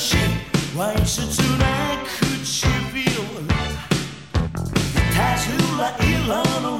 しワイシャツな唇たずら色の